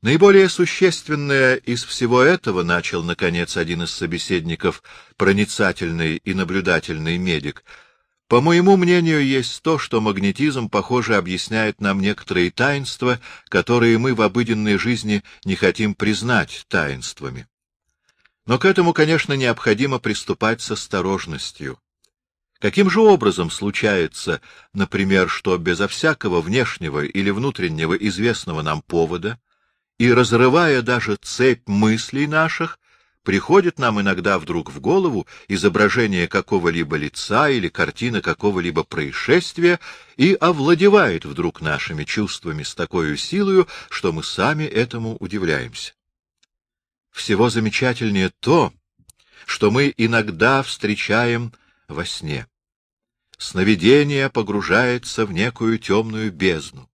Наиболее существенное из всего этого начал, наконец, один из собеседников, проницательный и наблюдательный медик. По моему мнению, есть то, что магнетизм, похоже, объясняет нам некоторые таинства, которые мы в обыденной жизни не хотим признать таинствами. Но к этому, конечно, необходимо приступать с осторожностью. Каким же образом случается, например, что безо всякого внешнего или внутреннего известного нам повода и разрывая даже цепь мыслей наших, приходит нам иногда вдруг в голову изображение какого-либо лица или картина какого-либо происшествия и овладевает вдруг нашими чувствами с такой силою, что мы сами этому удивляемся. Всего замечательнее то, что мы иногда встречаем во сне. Сновидение погружается в некую темную бездну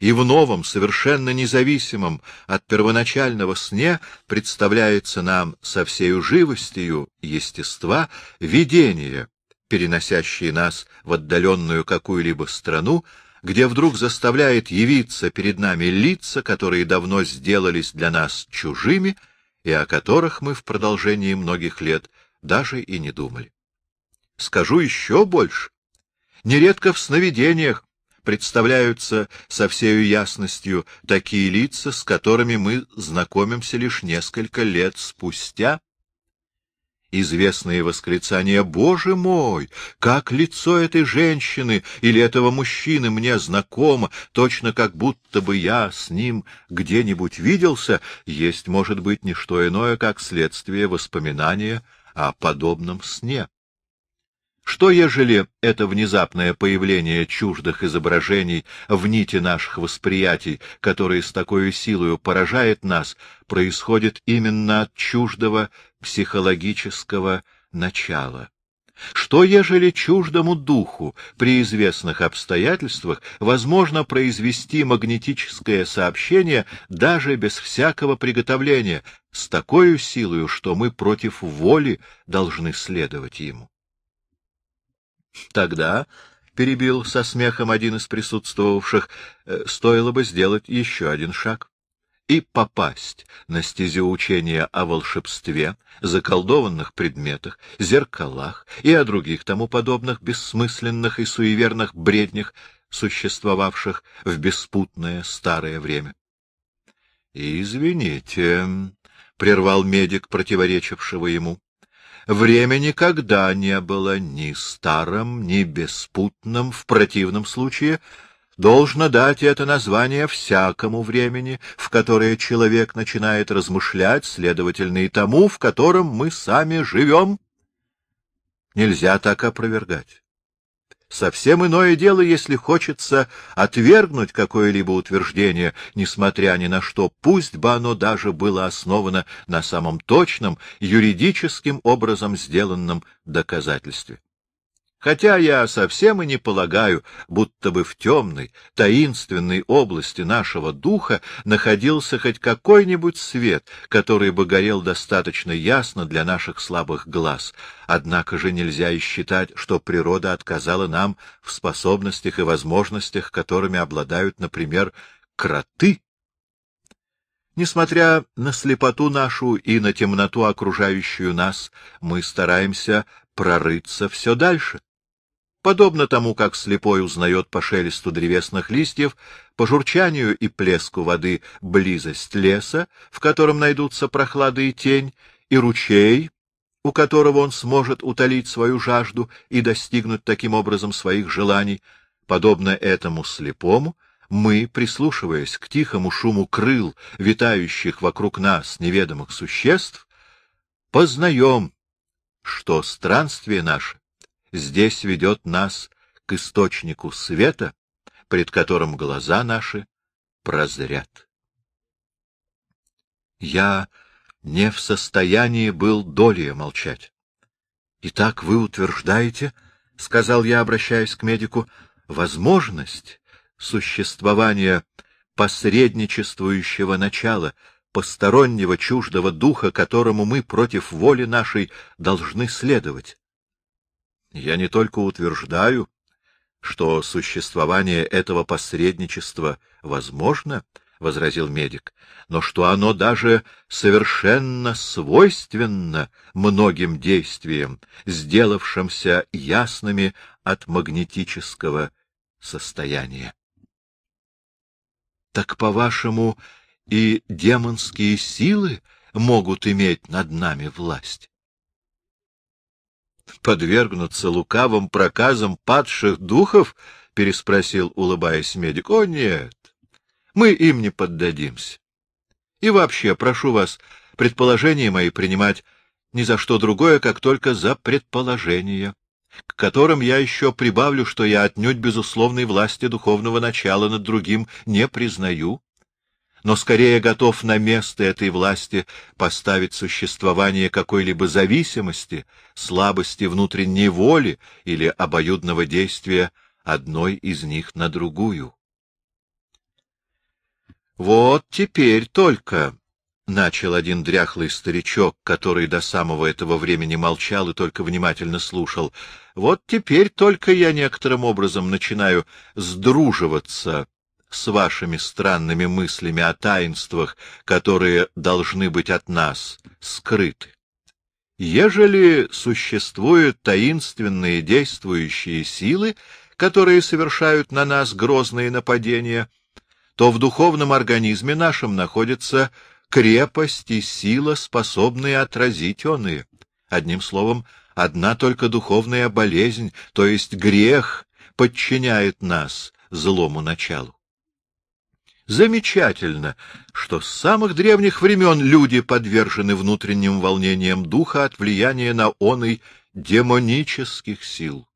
и в новом, совершенно независимом от первоначального сне представляется нам со всею живостью естества видение, переносящее нас в отдаленную какую-либо страну, где вдруг заставляет явиться перед нами лица, которые давно сделались для нас чужими и о которых мы в продолжении многих лет даже и не думали. Скажу еще больше. Нередко в сновидениях представляются со всею ясностью такие лица, с которыми мы знакомимся лишь несколько лет спустя. Известные восклицания «Боже мой! Как лицо этой женщины или этого мужчины мне знакомо, точно как будто бы я с ним где-нибудь виделся», есть, может быть, не что иное, как следствие воспоминания о подобном сне. Что, ежели это внезапное появление чуждых изображений в нити наших восприятий, которые с такой силой поражает нас, происходит именно от чуждого психологического начала? Что, ежели чуждому духу при известных обстоятельствах возможно произвести магнетическое сообщение даже без всякого приготовления, с такой силой, что мы против воли должны следовать ему? Тогда, — перебил со смехом один из присутствовавших, — стоило бы сделать еще один шаг и попасть на стезю учения о волшебстве, заколдованных предметах, зеркалах и о других тому подобных бессмысленных и суеверных бреднях, существовавших в беспутное старое время. — Извините, — прервал медик, противоречившего ему, Время никогда не было ни старым, ни беспутным, в противном случае должно дать это название всякому времени, в которое человек начинает размышлять, следовательно, и тому, в котором мы сами живем. Нельзя так опровергать. Совсем иное дело, если хочется отвергнуть какое-либо утверждение, несмотря ни на что, пусть бы оно даже было основано на самом точном, юридическим образом сделанном доказательстве. Хотя я совсем и не полагаю, будто бы в темной, таинственной области нашего духа находился хоть какой-нибудь свет, который бы горел достаточно ясно для наших слабых глаз. Однако же нельзя и считать, что природа отказала нам в способностях и возможностях, которыми обладают, например, кроты. Несмотря на слепоту нашу и на темноту окружающую нас, мы стараемся прорыться все дальше. Подобно тому, как слепой узнает по шелесту древесных листьев, по журчанию и плеску воды близость леса, в котором найдутся прохлада и тень, и ручей, у которого он сможет утолить свою жажду и достигнуть таким образом своих желаний, подобно этому слепому, мы, прислушиваясь к тихому шуму крыл, витающих вокруг нас неведомых существ, познаем, что странствие наше здесь ведет нас к источнику света, пред которым глаза наши прозрят. Я не в состоянии был долее молчать. — Итак, вы утверждаете, — сказал я, обращаясь к медику, — возможность существования посредничествующего начала, постороннего чуждого духа, которому мы против воли нашей должны следовать. Я не только утверждаю, что существование этого посредничества возможно, возразил медик, — но что оно даже совершенно свойственно многим действиям, сделавшимся ясными от магнетического состояния. — Так, по-вашему, и демонские силы могут иметь над нами власть? — Подвергнуться лукавым проказам падших духов? — переспросил, улыбаясь медик. — О, нет! Мы им не поддадимся. И вообще, прошу вас, предположения мои принимать ни за что другое, как только за предположения, к которым я еще прибавлю, что я отнюдь безусловной власти духовного начала над другим не признаю, но скорее готов на место этой власти поставить существование какой-либо зависимости, слабости внутренней воли или обоюдного действия одной из них на другую. Вот теперь только, — начал один дряхлый старичок, который до самого этого времени молчал и только внимательно слушал, — вот теперь только я некоторым образом начинаю сдруживаться с вашими странными мыслями о таинствах, которые должны быть от нас скрыты. Ежели существуют таинственные действующие силы, которые совершают на нас грозные нападения — то в духовном организме нашем находится крепость и сила, способные отразить оные. Одним словом, одна только духовная болезнь, то есть грех, подчиняет нас злому началу. Замечательно, что с самых древних времен люди подвержены внутренним волнениям духа от влияния на оный демонических сил.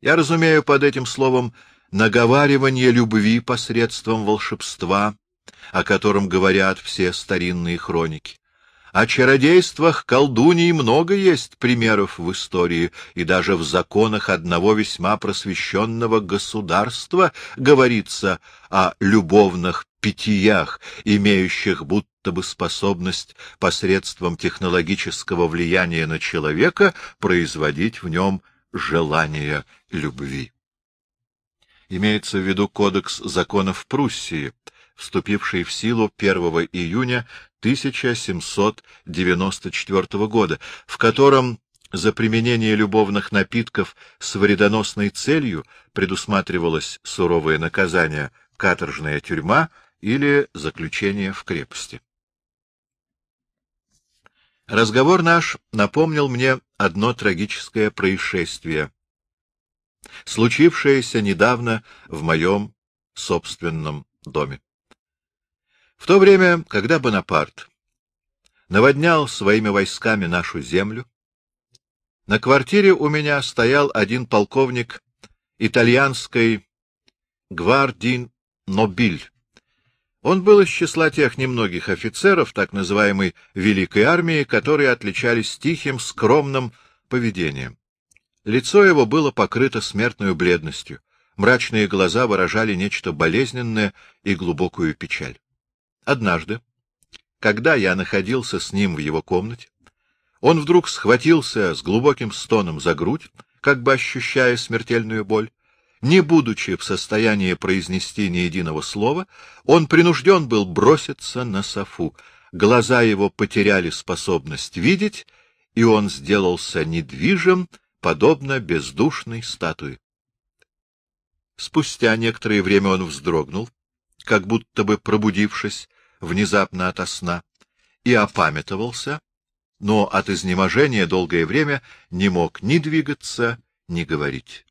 Я разумею под этим словом наговаривание любви посредством волшебства, о котором говорят все старинные хроники. О чародействах колдуний много есть примеров в истории, и даже в законах одного весьма просвещенного государства говорится о любовных питиях, имеющих будто бы способность посредством технологического влияния на человека производить в нем желание любви. Имеется в виду Кодекс законов Пруссии, вступивший в силу 1 июня 1794 года, в котором за применение любовных напитков с вредоносной целью предусматривалось суровое наказание — каторжная тюрьма или заключение в крепости. Разговор наш напомнил мне одно трагическое происшествие, случившееся недавно в моем собственном доме. В то время, когда Бонапарт наводнял своими войсками нашу землю, на квартире у меня стоял один полковник итальянской гвардии Нобиль. Он был из числа тех немногих офицеров так называемой Великой армии, которые отличались тихим, скромным поведением. Лицо его было покрыто смертной бледностью, мрачные глаза выражали нечто болезненное и глубокую печаль. Однажды, когда я находился с ним в его комнате, он вдруг схватился с глубоким стоном за грудь, как бы ощущая смертельную боль. Не будучи в состоянии произнести ни единого слова, он принужден был броситься на софу. Глаза его потеряли способность видеть, и он сделался недвижим, подобно бездушной статуе. Спустя некоторое время он вздрогнул, как будто бы пробудившись внезапно ото сна, и опамятовался, но от изнеможения долгое время не мог ни двигаться, ни говорить.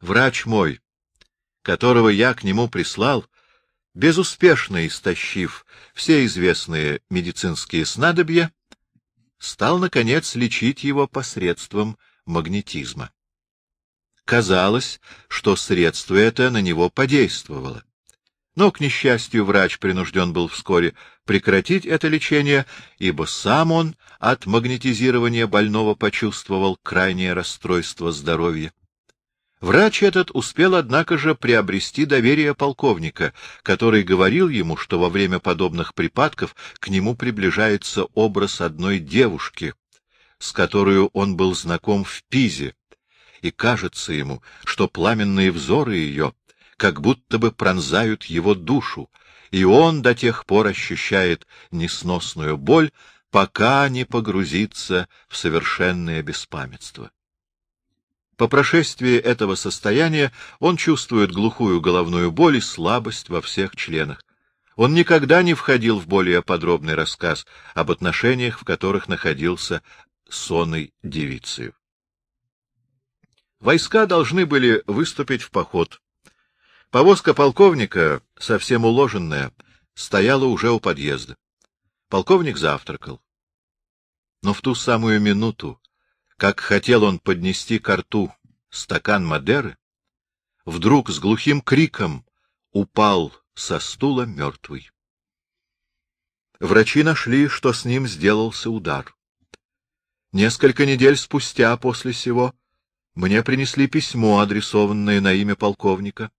Врач мой, которого я к нему прислал, безуспешно истощив все известные медицинские снадобья, стал, наконец, лечить его посредством магнетизма. Казалось, что средство это на него подействовало. Но, к несчастью, врач принужден был вскоре прекратить это лечение, ибо сам он от магнетизирования больного почувствовал крайнее расстройство здоровья. Врач этот успел, однако же, приобрести доверие полковника, который говорил ему, что во время подобных припадков к нему приближается образ одной девушки, с которой он был знаком в Пизе, и кажется ему, что пламенные взоры ее, как будто бы пронзают его душу, и он до тех пор ощущает несносную боль, пока не погрузится в совершенное беспамятство. По прошествии этого состояния он чувствует глухую головную боль и слабость во всех членах. Он никогда не входил в более подробный рассказ об отношениях, в которых находился сонной девицей. Войска должны были выступить в поход. Повозка полковника, совсем уложенная, стояла уже у подъезда. Полковник завтракал. Но в ту самую минуту, как хотел он поднести к рту стакан Мадеры, вдруг с глухим криком упал со стула мертвый. Врачи нашли, что с ним сделался удар. Несколько недель спустя после сего мне принесли письмо, адресованное на имя полковника.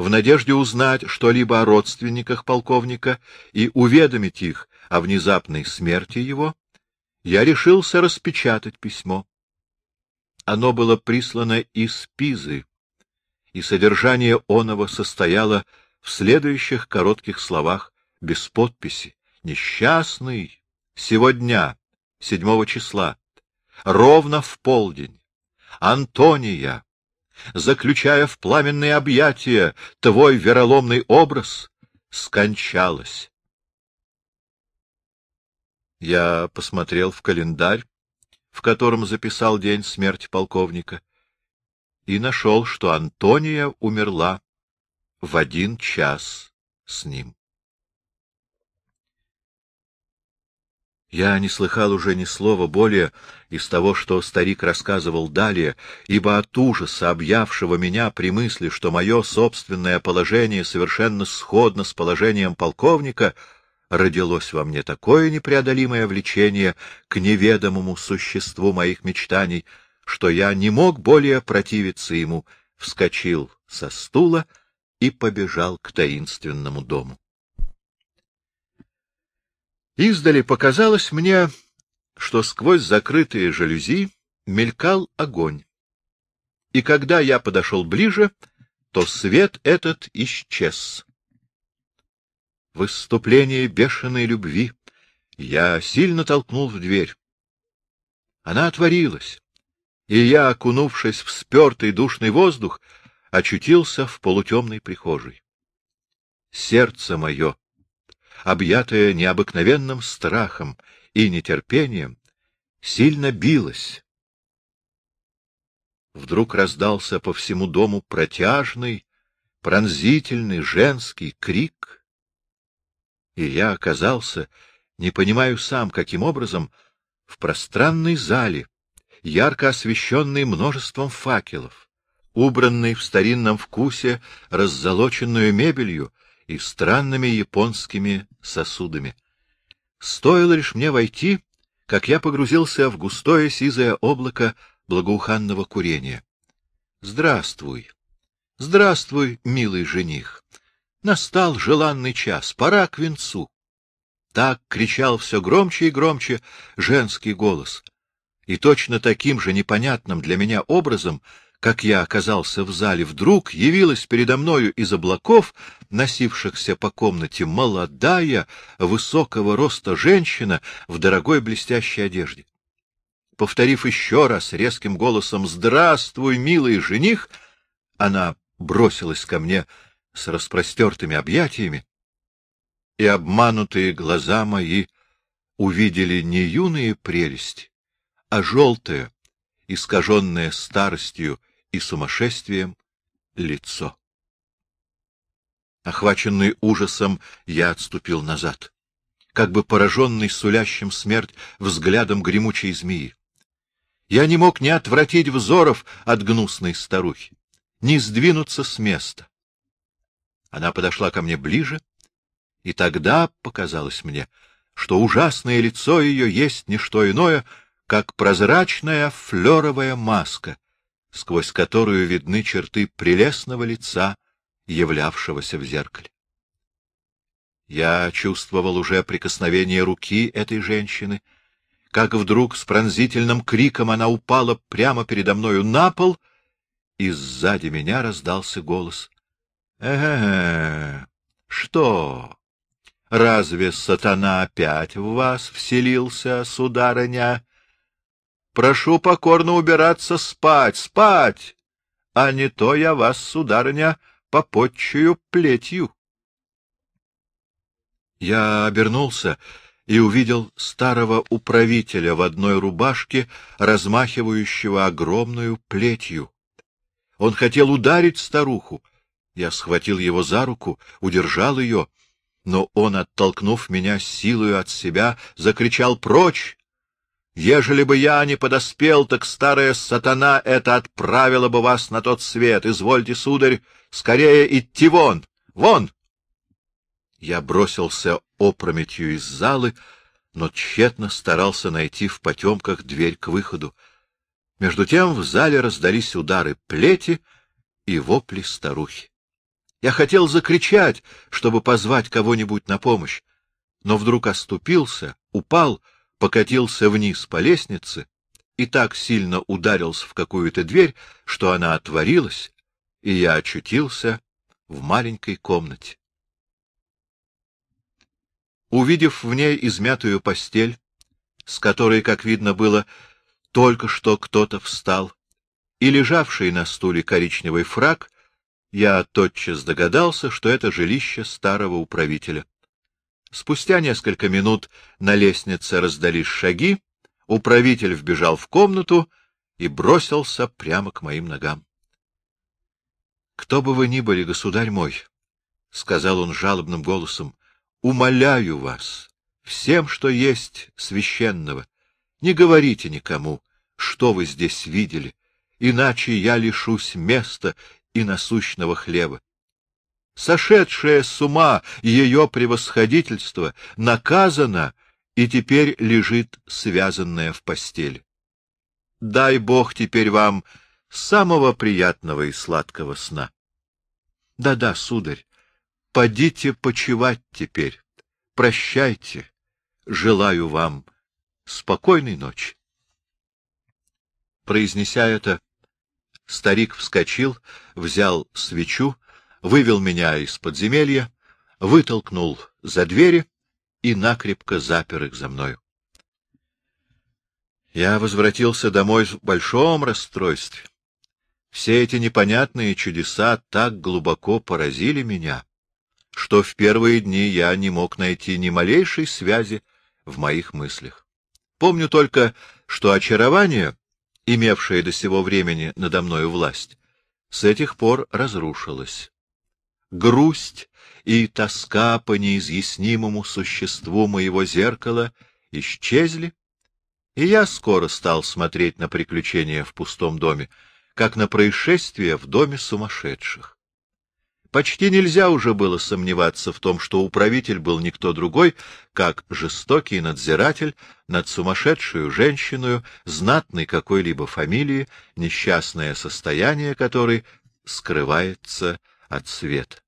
В надежде узнать что-либо о родственниках полковника и уведомить их о внезапной смерти его, я решился распечатать письмо. Оно было прислано из Пизы, и содержание оного состояло в следующих коротких словах без подписи. «Несчастный, сегодня, седьмого числа, ровно в полдень, Антония, заключая в пламенные объятия твой вероломный образ, скончалась. Я посмотрел в календарь, в котором записал день смерти полковника, и нашел, что Антония умерла в один час с ним. Я не слыхал уже ни слова более из того, что старик рассказывал далее, ибо от ужаса, объявшего меня при мысли, что мое собственное положение совершенно сходно с положением полковника, родилось во мне такое непреодолимое влечение к неведомому существу моих мечтаний, что я не мог более противиться ему, вскочил со стула и побежал к таинственному дому. Издали показалось мне, что сквозь закрытые жалюзи мелькал огонь. И когда я подошел ближе, то свет этот исчез. В выступлении бешеной любви я сильно толкнул в дверь. Она отворилась, и я, окунувшись в спертый душный воздух, очутился в полутемной прихожей. Сердце мое объятая необыкновенным страхом и нетерпением, сильно билась. Вдруг раздался по всему дому протяжный, пронзительный женский крик, и я оказался, не понимаю сам, каким образом, в пространной зале, ярко освещенной множеством факелов, убранной в старинном вкусе раззолоченную мебелью и странными японскими сосудами. Стоило лишь мне войти, как я погрузился в густое сизое облако благоуханного курения. Здравствуй! Здравствуй, милый жених! Настал желанный час, пора к венцу. Так кричал все громче и громче женский голос. И точно таким же непонятным для меня образом как я оказался в зале, вдруг явилась передо мною из облаков, носившихся по комнате, молодая, высокого роста женщина в дорогой блестящей одежде. Повторив еще раз резким голосом «Здравствуй, милый жених!», она бросилась ко мне с распростертыми объятиями, и обманутые глаза мои увидели не юные прелести, а желтое, искаженное старостью и сумасшествием лицо. Охваченный ужасом, я отступил назад, как бы пораженный сулящим смерть взглядом гремучей змеи. Я не мог ни отвратить взоров от гнусной старухи, ни сдвинуться с места. Она подошла ко мне ближе, и тогда показалось мне, что ужасное лицо ее есть не что иное, как прозрачная флеровая маска, сквозь которую видны черты прелестного лица, являвшегося в зеркале. Я чувствовал уже прикосновение руки этой женщины, как вдруг с пронзительным криком она упала прямо передо мною на пол, и сзади меня раздался голос. Э, что? Разве сатана опять в вас вселился, сударыня? Прошу покорно убираться спать, спать, а не то я вас, сударыня, попотчую плетью. Я обернулся и увидел старого управителя в одной рубашке, размахивающего огромную плетью. Он хотел ударить старуху. Я схватил его за руку, удержал ее, но он, оттолкнув меня силою от себя, закричал «Прочь! Ежели бы я не подоспел, так старая сатана это отправила бы вас на тот свет. Извольте, сударь, скорее идти вон! Вон!» Я бросился опрометью из залы, но тщетно старался найти в потемках дверь к выходу. Между тем в зале раздались удары плети и вопли старухи. Я хотел закричать, чтобы позвать кого-нибудь на помощь, но вдруг оступился, упал, покатился вниз по лестнице и так сильно ударился в какую-то дверь, что она отворилась, и я очутился в маленькой комнате. Увидев в ней измятую постель, с которой, как видно было, только что кто-то встал, и лежавший на стуле коричневый фраг, я тотчас догадался, что это жилище старого управителя. Спустя несколько минут на лестнице раздались шаги, управитель вбежал в комнату и бросился прямо к моим ногам. — Кто бы вы ни были, государь мой, — сказал он жалобным голосом, умоляю вас, всем, что есть священного, не говорите никому, что вы здесь видели, иначе я лишусь места и насущного хлеба. Сошедшая с ума ее превосходительство наказана и теперь лежит связанная в постели. Дай Бог теперь вам самого приятного и сладкого сна. Да-да, сударь, Подите почевать теперь. Прощайте. Желаю вам спокойной ночи. Произнеся это, старик вскочил, взял свечу, вывел меня из подземелья, вытолкнул за двери и накрепко запер их за мною. Я возвратился домой в большом расстройстве. Все эти непонятные чудеса так глубоко поразили меня, что в первые дни я не мог найти ни малейшей связи в моих мыслях. Помню только, что очарование, имевшее до сего времени надо мною власть, с этих пор разрушилось. Грусть и тоска по неизъяснимому существу моего зеркала исчезли, и я скоро стал смотреть на приключения в пустом доме, как на происшествия в доме сумасшедших. Почти нельзя уже было сомневаться в том, что управитель был никто другой, как жестокий надзиратель над сумасшедшую женщиной, знатной какой-либо фамилии, несчастное состояние которой скрывается от света.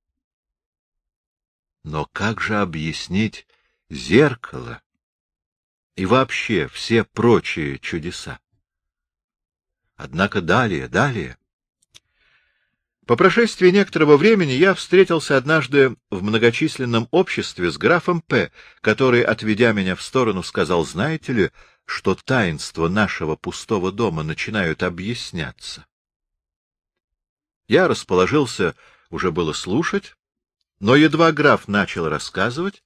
Но как же объяснить зеркало и вообще все прочие чудеса? Однако далее, далее по прошествии некоторого времени я встретился однажды в многочисленном обществе с графом П., который, отведя меня в сторону, сказал, знаете ли, что таинства нашего пустого дома начинают объясняться. Я расположился уже было слушать, но едва граф начал рассказывать,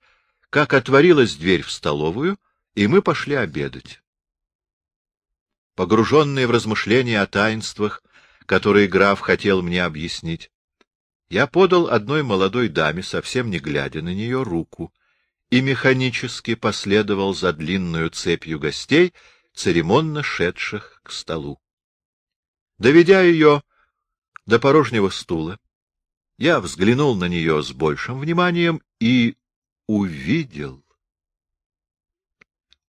как отворилась дверь в столовую, и мы пошли обедать. Погруженные в размышления о таинствах, которые граф хотел мне объяснить. Я подал одной молодой даме, совсем не глядя на нее, руку и механически последовал за длинную цепью гостей, церемонно шедших к столу. Доведя ее до порожнего стула, я взглянул на нее с большим вниманием и увидел,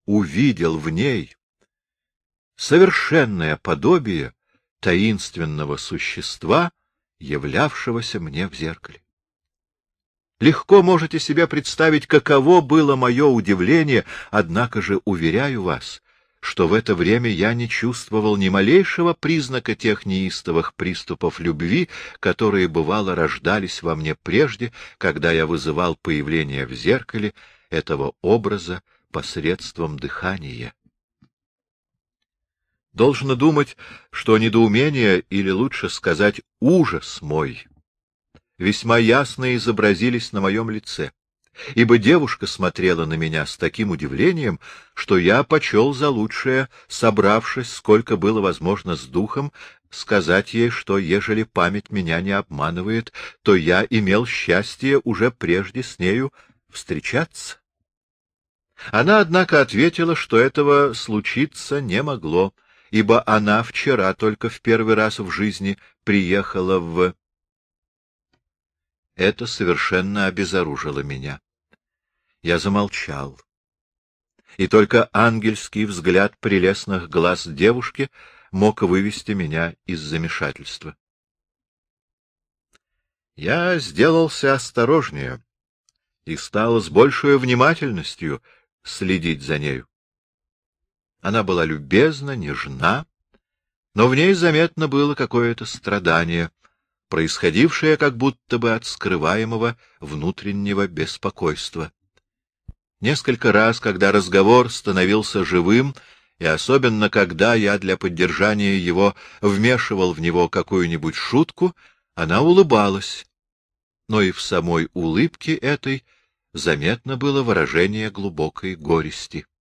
увидел в ней совершенное подобие таинственного существа, являвшегося мне в зеркале. Легко можете себе представить, каково было мое удивление, однако же уверяю вас, что в это время я не чувствовал ни малейшего признака тех неистовых приступов любви, которые, бывало, рождались во мне прежде, когда я вызывал появление в зеркале этого образа посредством дыхания. Должно думать, что недоумение, или лучше сказать, ужас мой, весьма ясно изобразились на моем лице ибо девушка смотрела на меня с таким удивлением, что я почел за лучшее, собравшись, сколько было возможно с духом, сказать ей, что, ежели память меня не обманывает, то я имел счастье уже прежде с нею встречаться. Она, однако, ответила, что этого случиться не могло, ибо она вчера только в первый раз в жизни приехала в... Это совершенно обезоружило меня. Я замолчал. И только ангельский взгляд прелестных глаз девушки мог вывести меня из замешательства. Я сделался осторожнее и стал с большей внимательностью следить за нею. Она была любезна, нежна, но в ней заметно было какое-то страдание, происходившее как будто бы от скрываемого внутреннего беспокойства. Несколько раз, когда разговор становился живым, и особенно когда я для поддержания его вмешивал в него какую-нибудь шутку, она улыбалась. Но и в самой улыбке этой заметно было выражение глубокой горести.